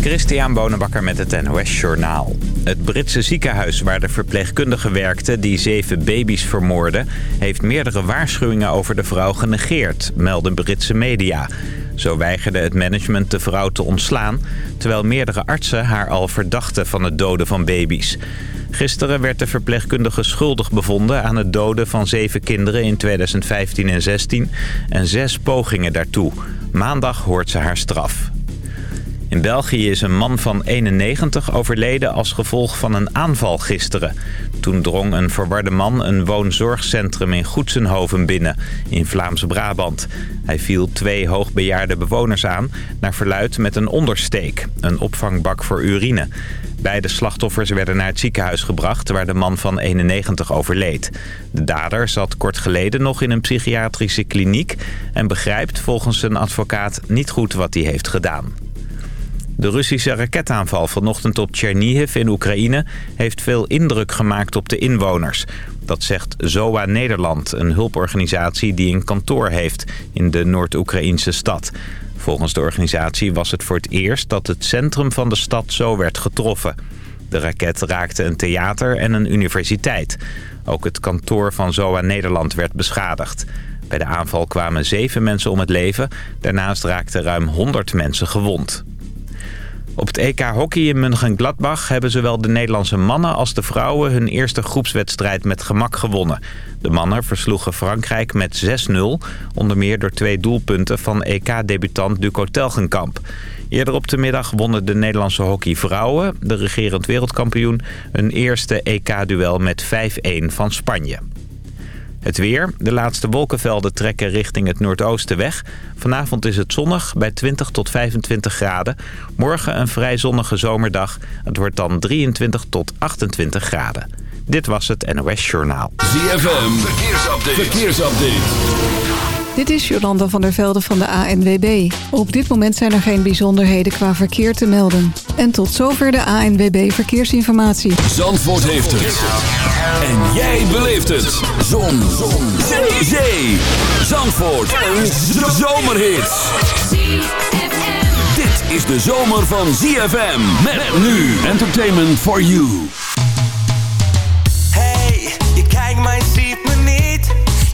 Christian Bonenbakker met het NOS Journaal. Het Britse ziekenhuis waar de verpleegkundige werkte die zeven baby's vermoordde... heeft meerdere waarschuwingen over de vrouw genegeerd, melden Britse media. Zo weigerde het management de vrouw te ontslaan... terwijl meerdere artsen haar al verdachten van het doden van baby's. Gisteren werd de verpleegkundige schuldig bevonden aan het doden van zeven kinderen in 2015 en 16 en zes pogingen daartoe. Maandag hoort ze haar straf. In België is een man van 91 overleden als gevolg van een aanval gisteren. Toen drong een verwarde man een woonzorgcentrum in Goetsenhoven binnen, in Vlaams-Brabant. Hij viel twee hoogbejaarde bewoners aan, naar verluid met een ondersteek, een opvangbak voor urine. Beide slachtoffers werden naar het ziekenhuis gebracht waar de man van 91 overleed. De dader zat kort geleden nog in een psychiatrische kliniek en begrijpt volgens zijn advocaat niet goed wat hij heeft gedaan. De Russische raketaanval vanochtend op Chernihiv in Oekraïne heeft veel indruk gemaakt op de inwoners. Dat zegt ZOA Nederland, een hulporganisatie die een kantoor heeft in de Noord-Oekraïnse stad. Volgens de organisatie was het voor het eerst dat het centrum van de stad zo werd getroffen. De raket raakte een theater en een universiteit. Ook het kantoor van ZOA Nederland werd beschadigd. Bij de aanval kwamen zeven mensen om het leven. Daarnaast raakten ruim 100 mensen gewond. Op het EK Hockey in München-Gladbach hebben zowel de Nederlandse mannen als de vrouwen hun eerste groepswedstrijd met gemak gewonnen. De mannen versloegen Frankrijk met 6-0, onder meer door twee doelpunten van EK-debutant Duco Telgenkamp. Eerder op de middag wonnen de Nederlandse hockeyvrouwen, de regerend wereldkampioen, hun eerste EK-duel met 5-1 van Spanje. Het weer. De laatste wolkenvelden trekken richting het noordoosten weg. Vanavond is het zonnig bij 20 tot 25 graden. Morgen een vrij zonnige zomerdag. Het wordt dan 23 tot 28 graden. Dit was het NOS Journaal. ZFM. Verkeersupdate. Verkeersupdate. Dit is Jolanda van der Velde van de ANWB. Op dit moment zijn er geen bijzonderheden qua verkeer te melden. En tot zover de ANWB Verkeersinformatie. Zandvoort heeft het. En jij beleeft het. Zon. Zon. Zee. Zee. Zandvoort. Een zomerhit. Dit is de zomer van ZFM. Met nu. Entertainment for you.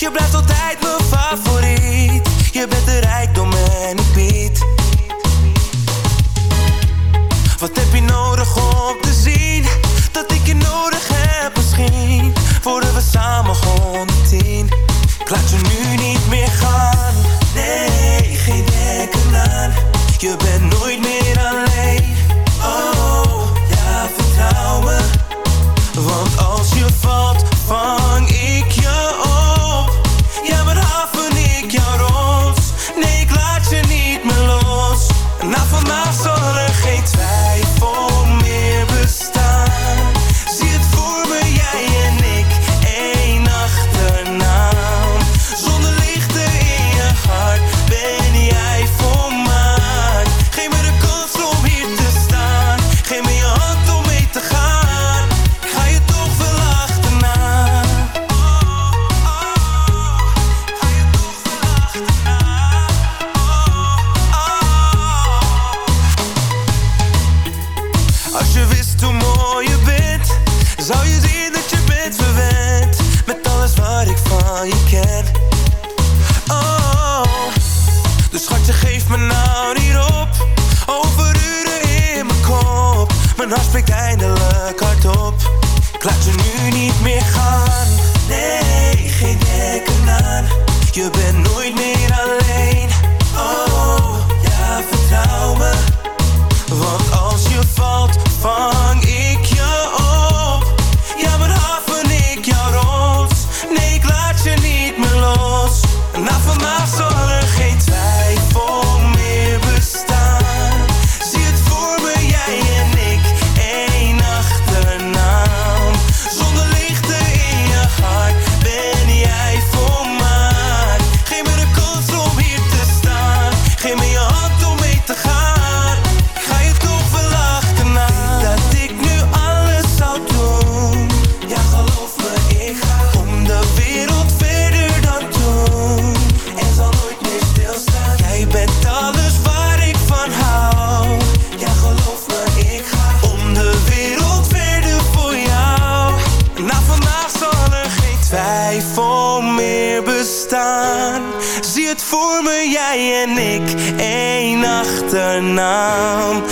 Je blijft altijd mijn favoriet. Je bent de rijkdom en ik bied. Wat heb je nodig om te zien? Dat ik je nodig heb misschien. Voordat we samen 110. Ik laat je nu niet meer gaan. Nee, geen denken aan. Je bent Als je wist hoe mooi je bent, zou je zien dat je bent verwend met alles wat ik van je ken. Oh, dus schatje, geef me nou niet op. Over uren in mijn kop, mijn hart spreekt eindelijk hardop. Ik laat je nu niet meer gaan. Nee, geen denken aan. Je bent nooit meer naam.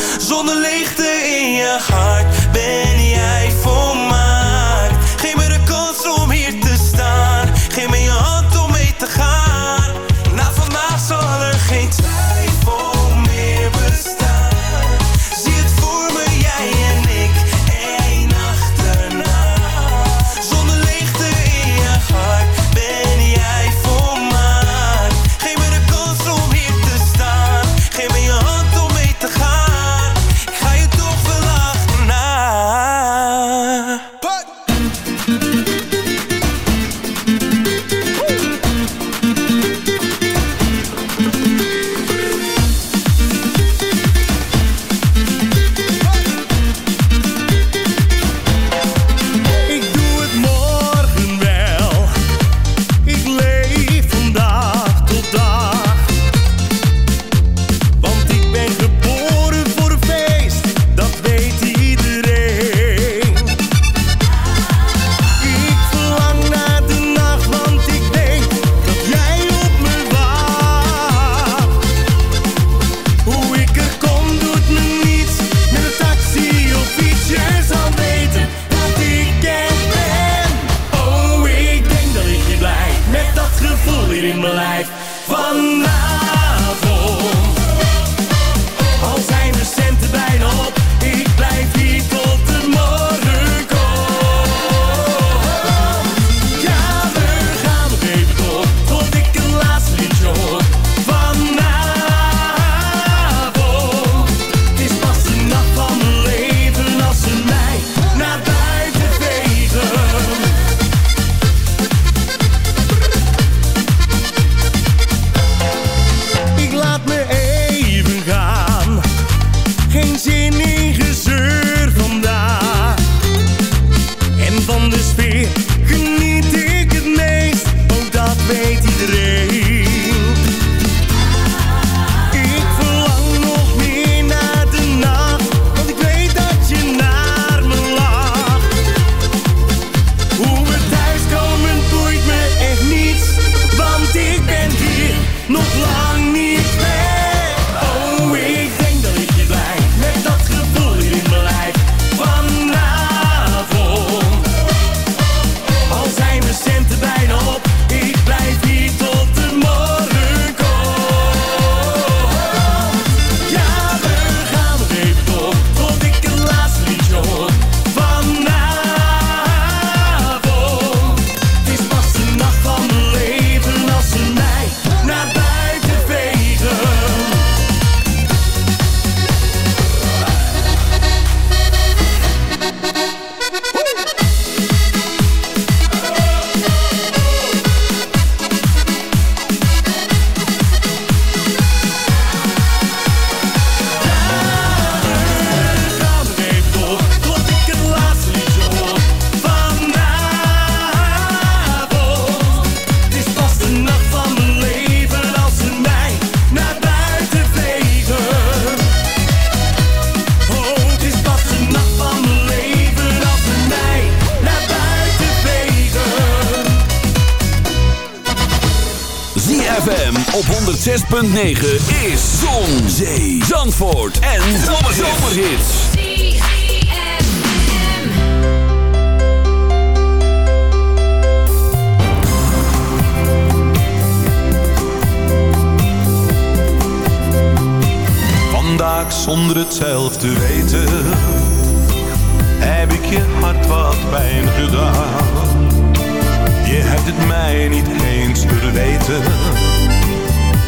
het mij niet eens te weten.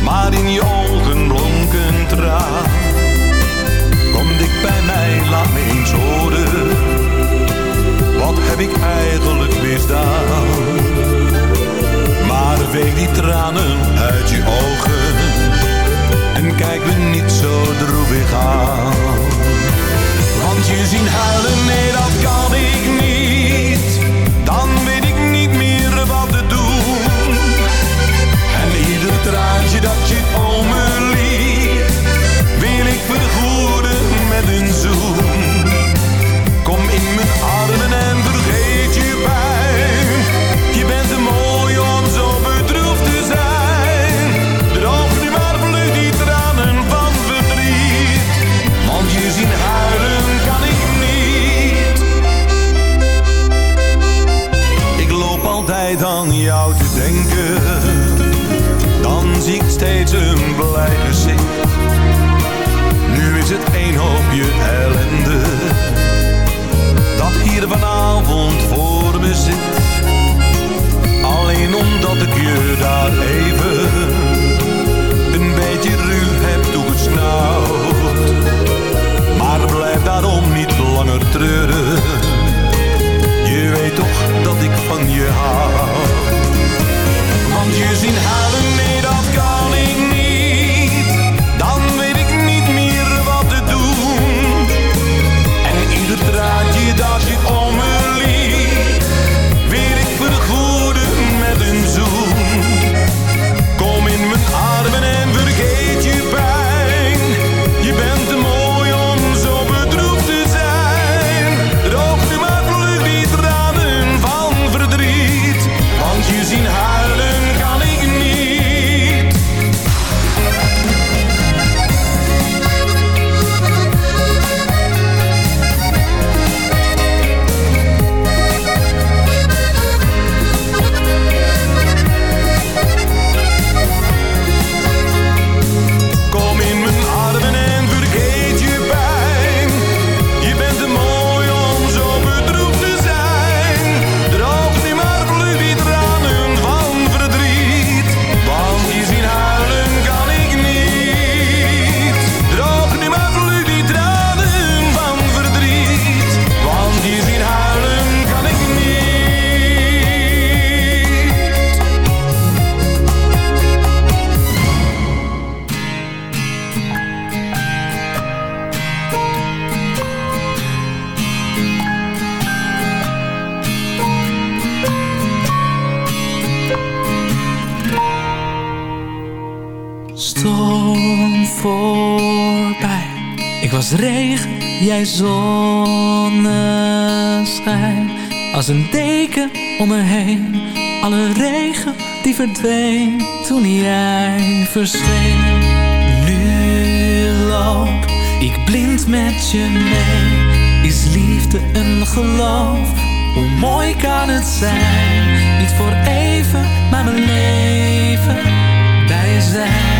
Maar in je ogen blonk een traan. Kom ik bij mij, laat me eens horen. Wat heb ik eigenlijk misdaan? Maar veeg die tranen uit je ogen. En kijk me niet zo droevig aan. Want je zien huilen, nee dat kan ik niet. Nu is het een hoopje ellende. Dat hier vanavond voor me zit. Alleen omdat ik je daar even een beetje ruw heb toegesnauwd. Maar blijf daarom niet langer treuren. Je weet toch dat ik van je hou. Want je zien huilen, nee heen. Alle regen die verdween toen jij verscheen. Nu loop ik blind met je mee. Is liefde een geloof? Hoe mooi kan het zijn? Niet voor even, maar mijn leven bij zijn.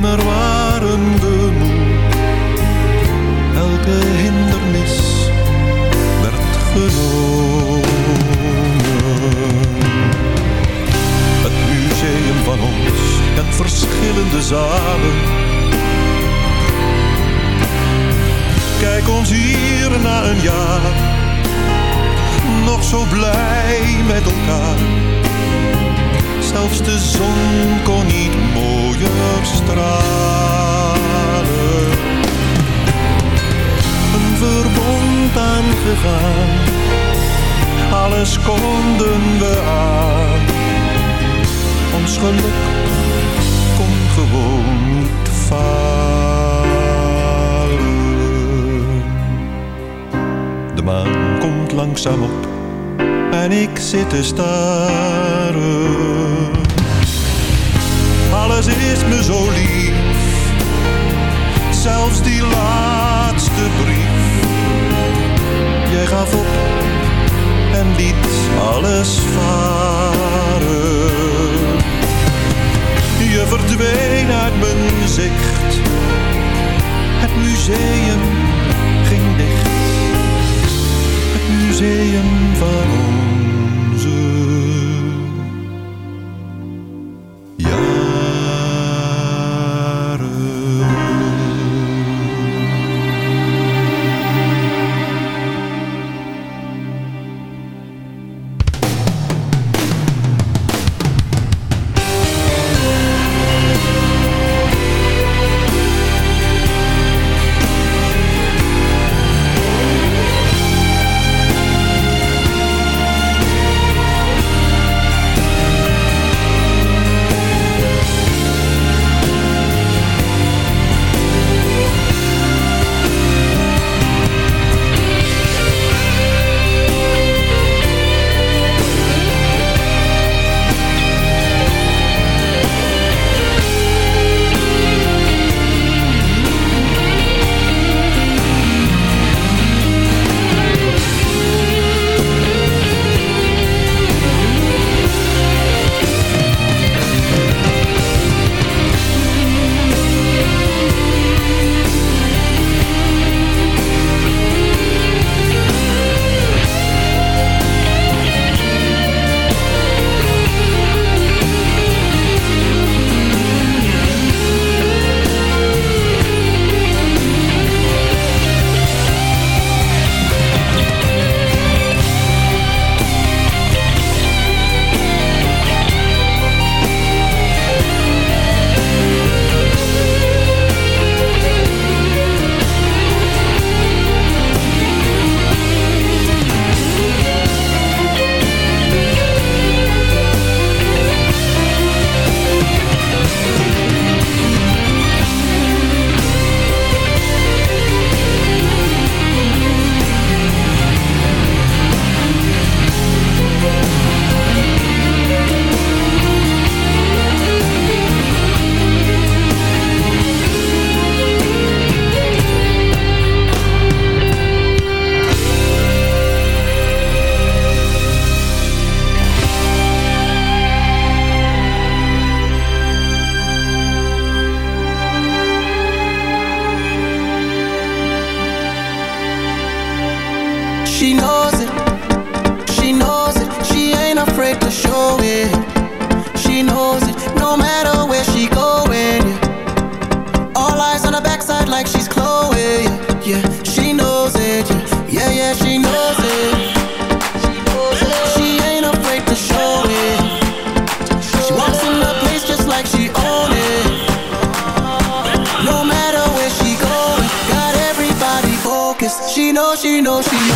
nimmer waren we. Elke hindernis het museum van ons kent verschillende zalen. Kijk ons hier na een jaar, nog zo blij met elkaar. Zelfs de zon kon niet mooier stralen. Een verbond aangegaan alles konden we aan. Ons geluk kon gewoon niet falen. De maan komt langzaam op en ik zit te staren. Alles is me zo lief, zelfs die laatste brief. Jij gaf op en liet alles varen. Je verdween uit mijn zicht, het museum ging dicht. Het museum van onze afraid to show it. She knows it, no matter where she going. Yeah. All eyes on her backside like she's Chloe. Yeah, yeah she knows it. Yeah, yeah, yeah she knows it. She knows, she knows, she knows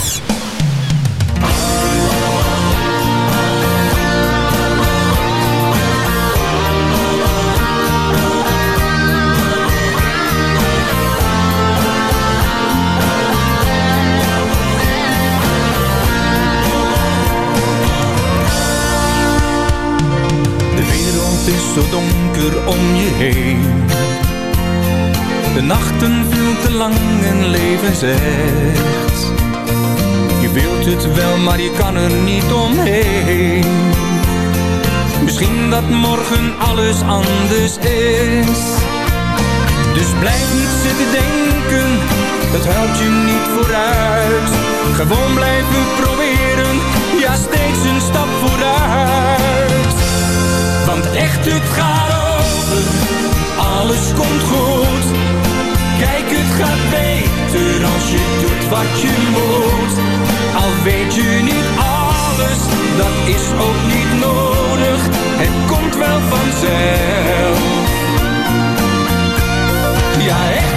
zegt. Je wilt het wel, maar je kan er niet omheen. Misschien dat morgen alles anders is. Dus blijf niet zitten denken, dat helpt je niet vooruit. Gewoon blijven proberen, ja steeds een stap vooruit. Want echt het gaat over, alles komt goed. Kijk, het gaat beter als je doet wat je moet. Al weet je niet alles, dat is ook niet nodig. Het komt wel vanzelf. Ja,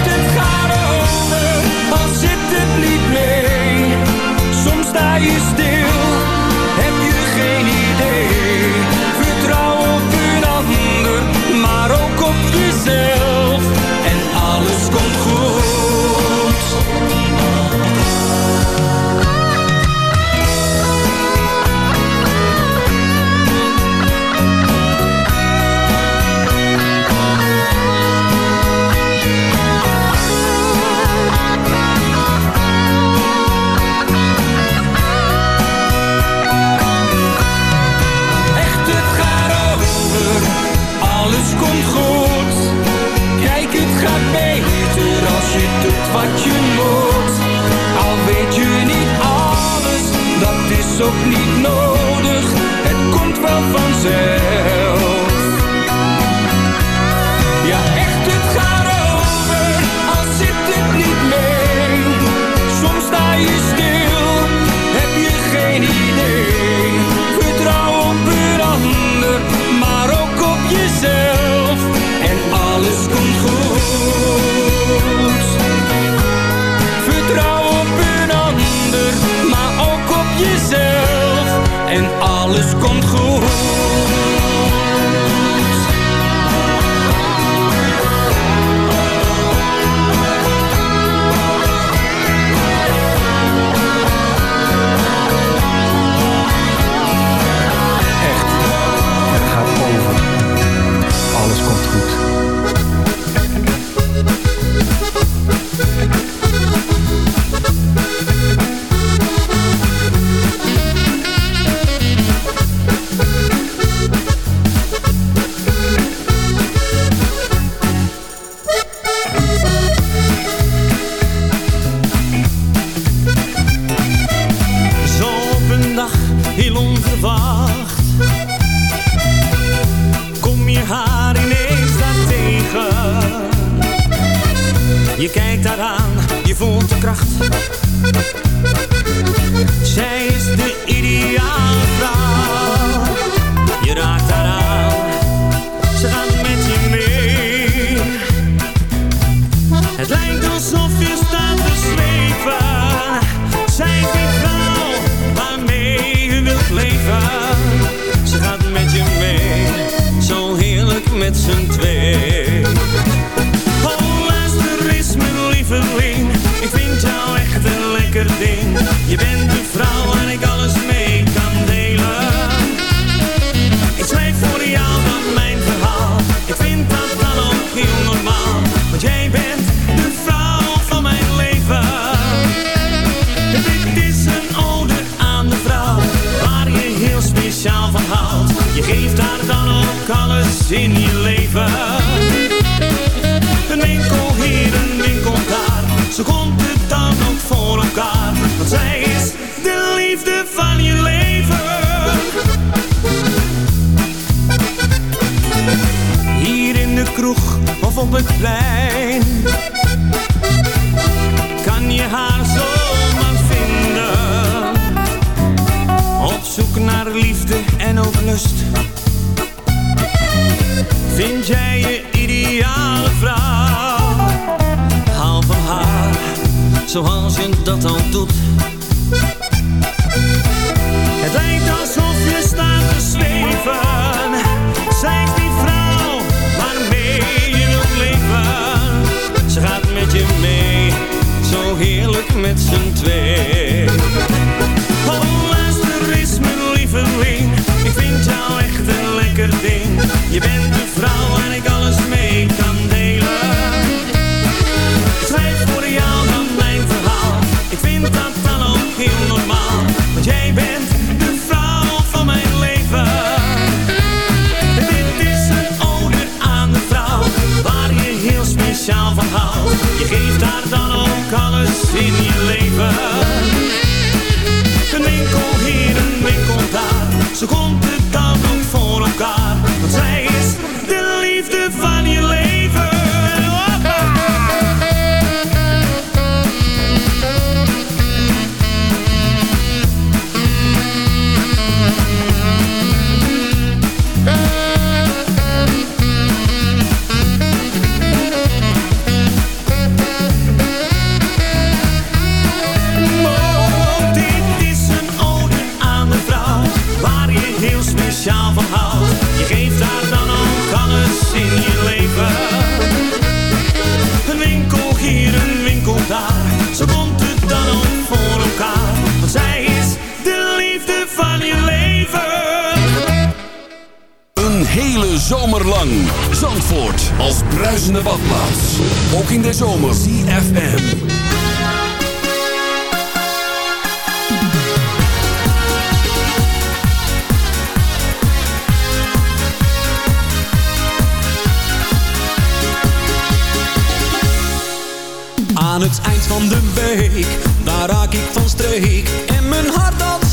Aan het eind van de week, daar raak ik van streek. En mijn hart al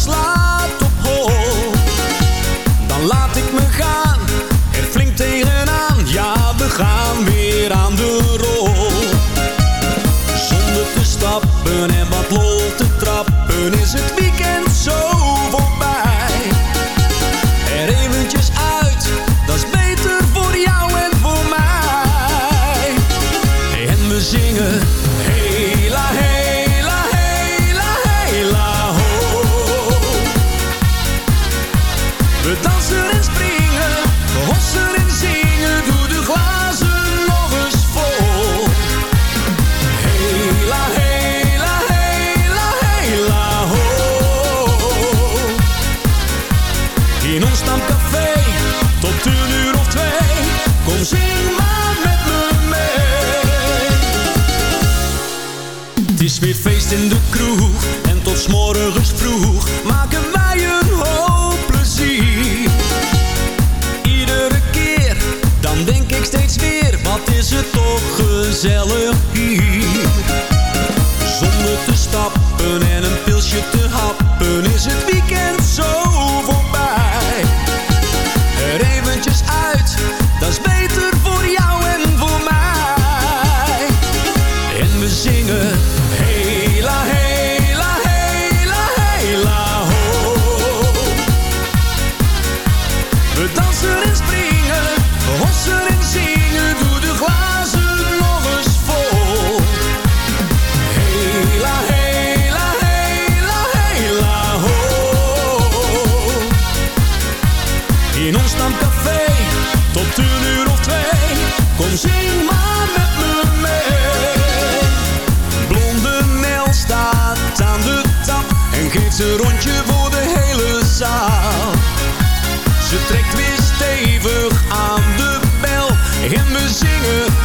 S'morgens vroeg maken wij een hoop plezier. Iedere keer, dan denk ik steeds weer, wat is het toch gezellig hier. In ons stamcafé, tot een uur of twee. Kom zing maar met me mee. Blonde Mel staat aan de tap. En geeft een rondje voor de hele zaal. Ze trekt weer stevig aan de bel. En we zingen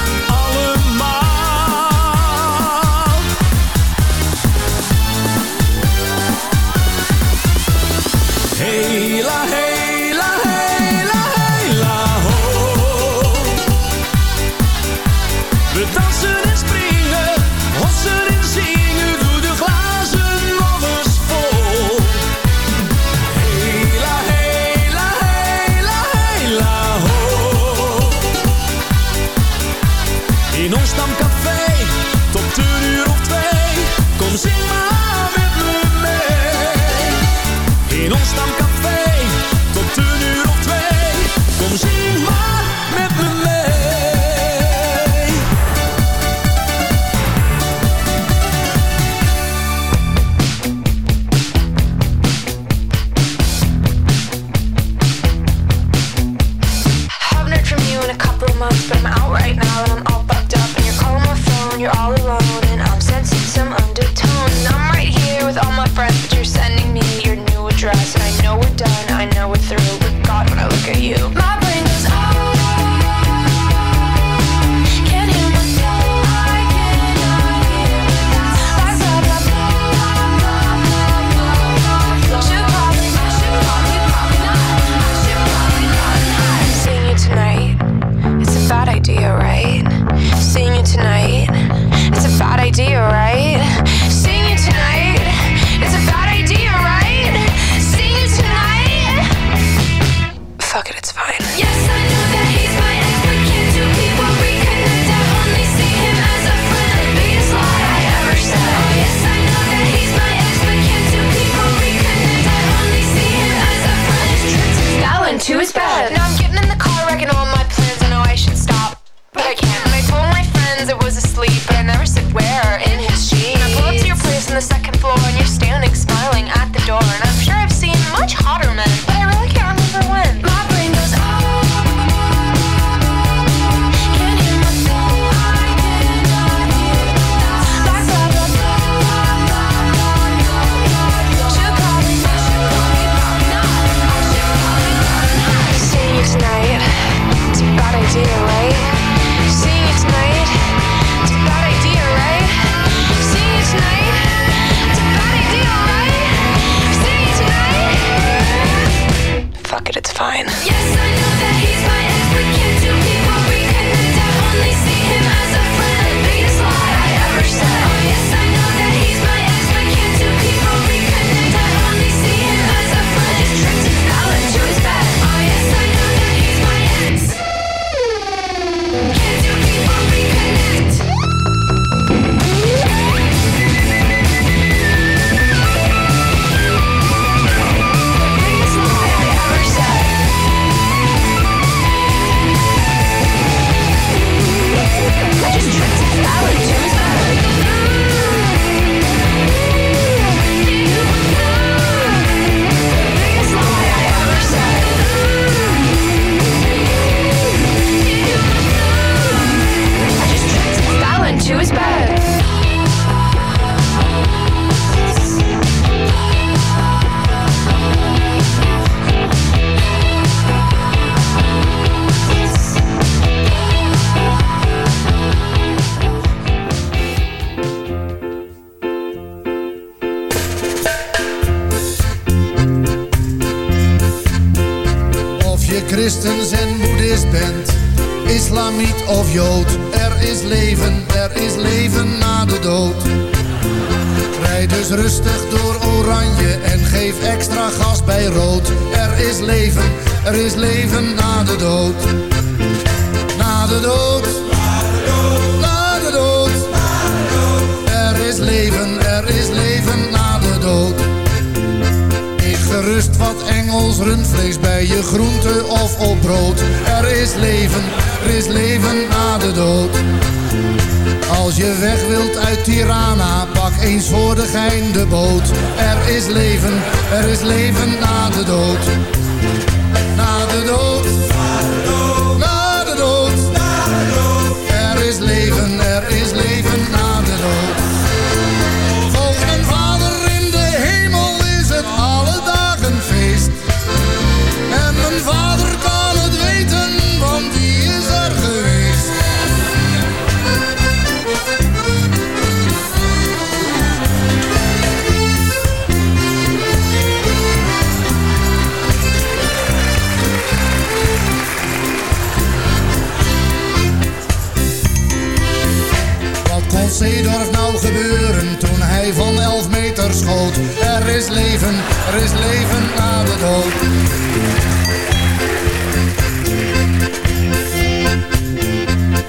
is leven, er is leven na de dood.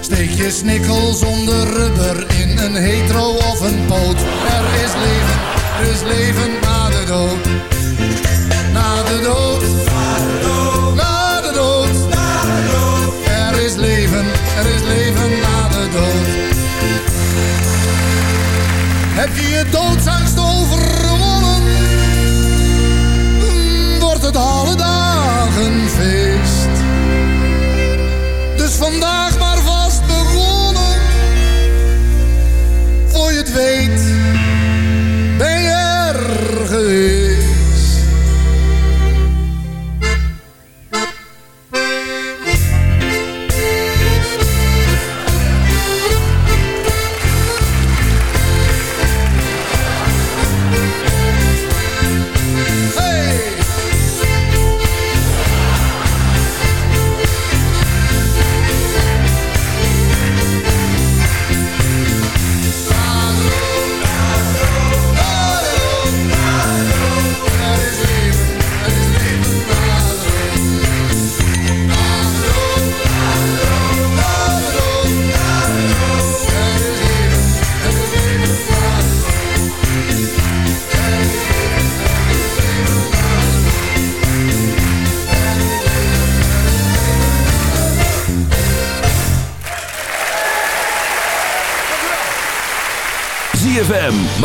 Steek je snikkel zonder rubber in een hetero of een poot. Er is leven, er is leven na de dood. Na de dood. Na de dood. Er is leven, er is leven na de dood. Heb je je doodsangst Dus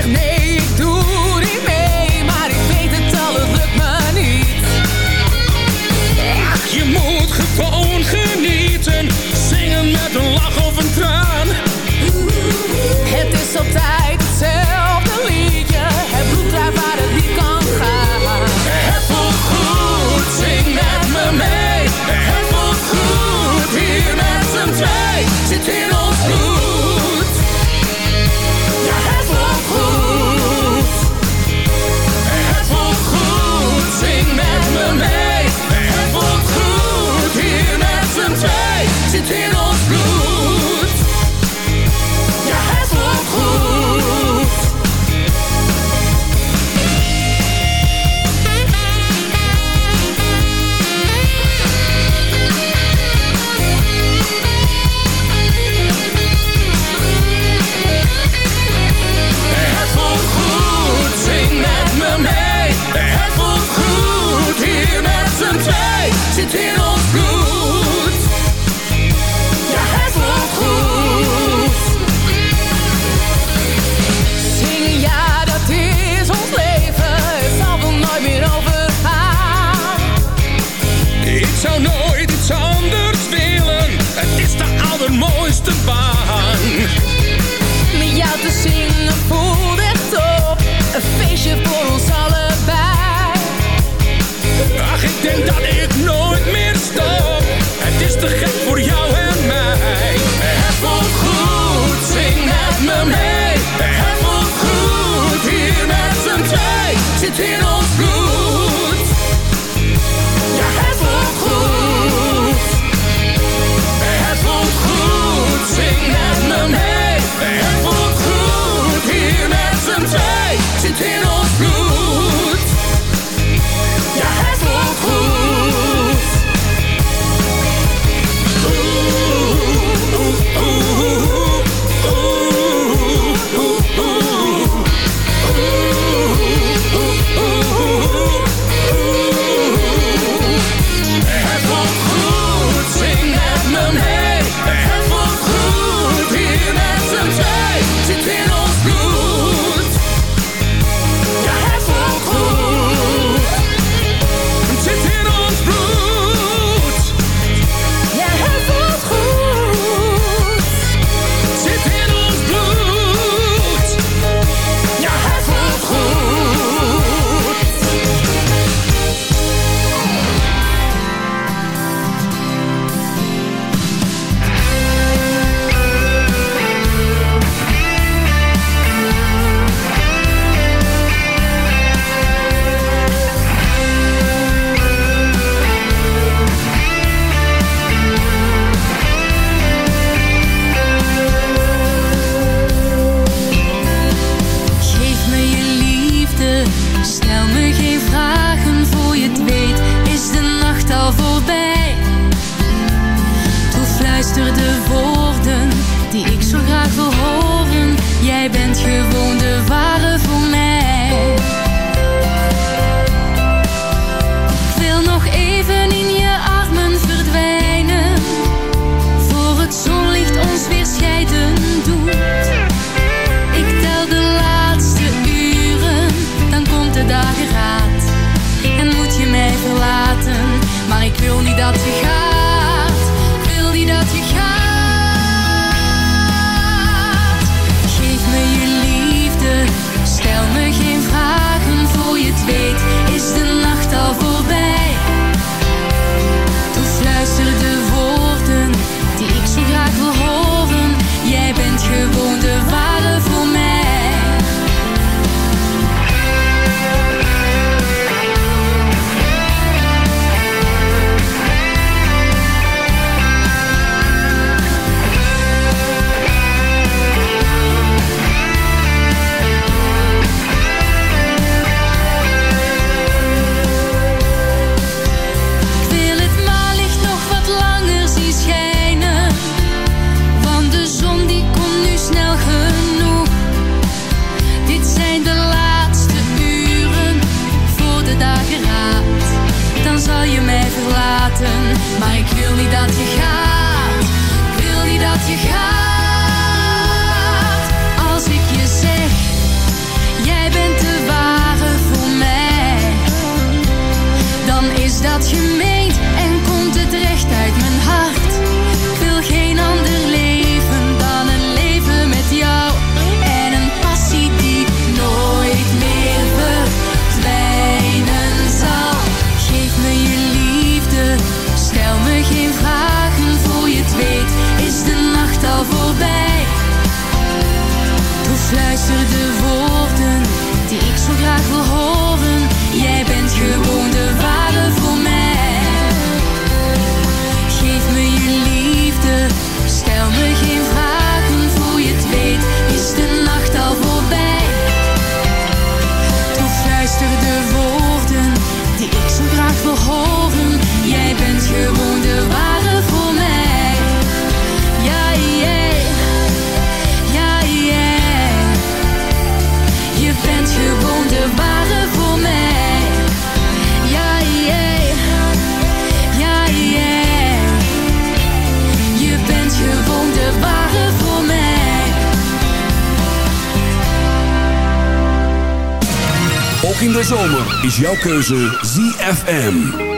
Ik jouw keuze ZFM.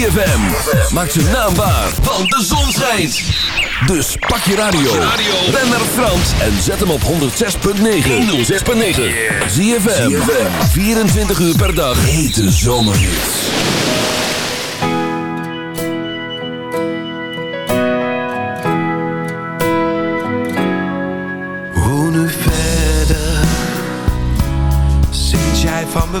ZFM. Maak ze naambaar, want de zon schijnt. Dus pak je radio. Ben naar Frans en zet hem op 106.9. 106.9. ZFM. 24 uur per dag. Hete zomers. Hoe nu verder? Sinds jij van me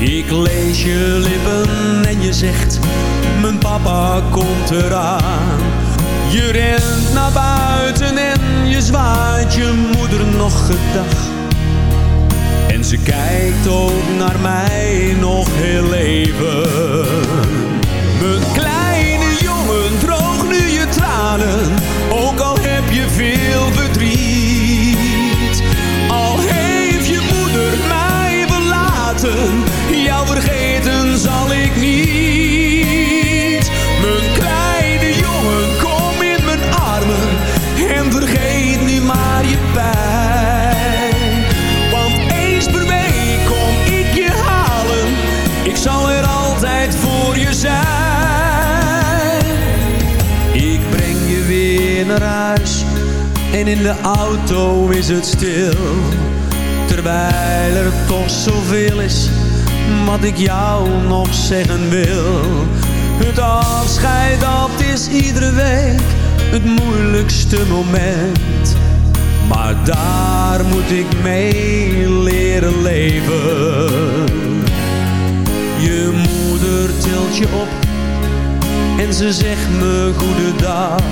Ik lees je lippen en je zegt, mijn papa komt eraan. Je rent naar buiten en je zwaait je moeder nog gedag. En ze kijkt ook naar mij nog heel even. Mijn kleine jongen, droog nu je tranen, ook al heb je veel en in de auto is het stil. Terwijl er toch zoveel is wat ik jou nog zeggen wil. Het afscheid dat is iedere week het moeilijkste moment. Maar daar moet ik mee leren leven. Je moeder tilt je op en ze zegt me goedendag.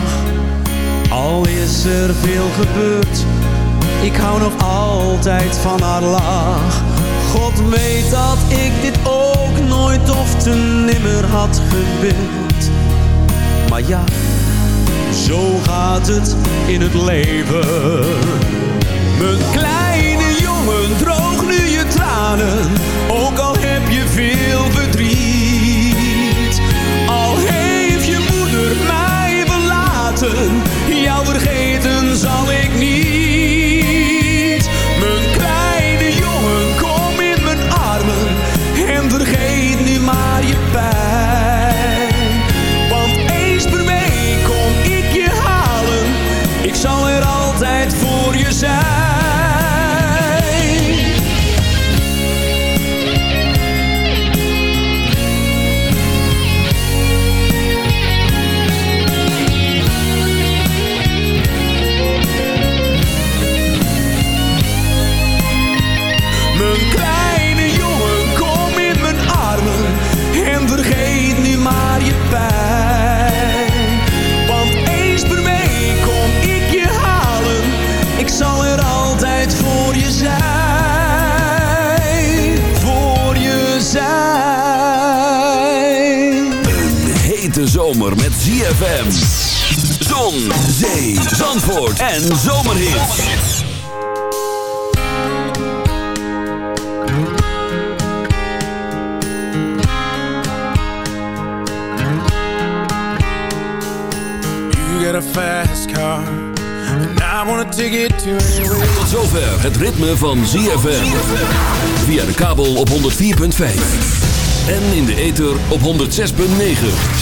Al is er veel gebeurd, ik hou nog altijd van haar lach. God weet dat ik dit ook nooit of te nimmer had gewild. Maar ja, zo gaat het in het leven. Mijn kleine jongen, droog nu je tranen, ook al heb je veel verdriet. Al heeft je moeder mij verlaten, jou vergeten zal ik niet. Zomer met ZFM. Zon, zee, zandvoort en zomerhits. You got a fast car, and I wanna take it to anywhere. Tot zover het ritme van ZFM. Via de kabel op 104.5. En in de ether op 106.9.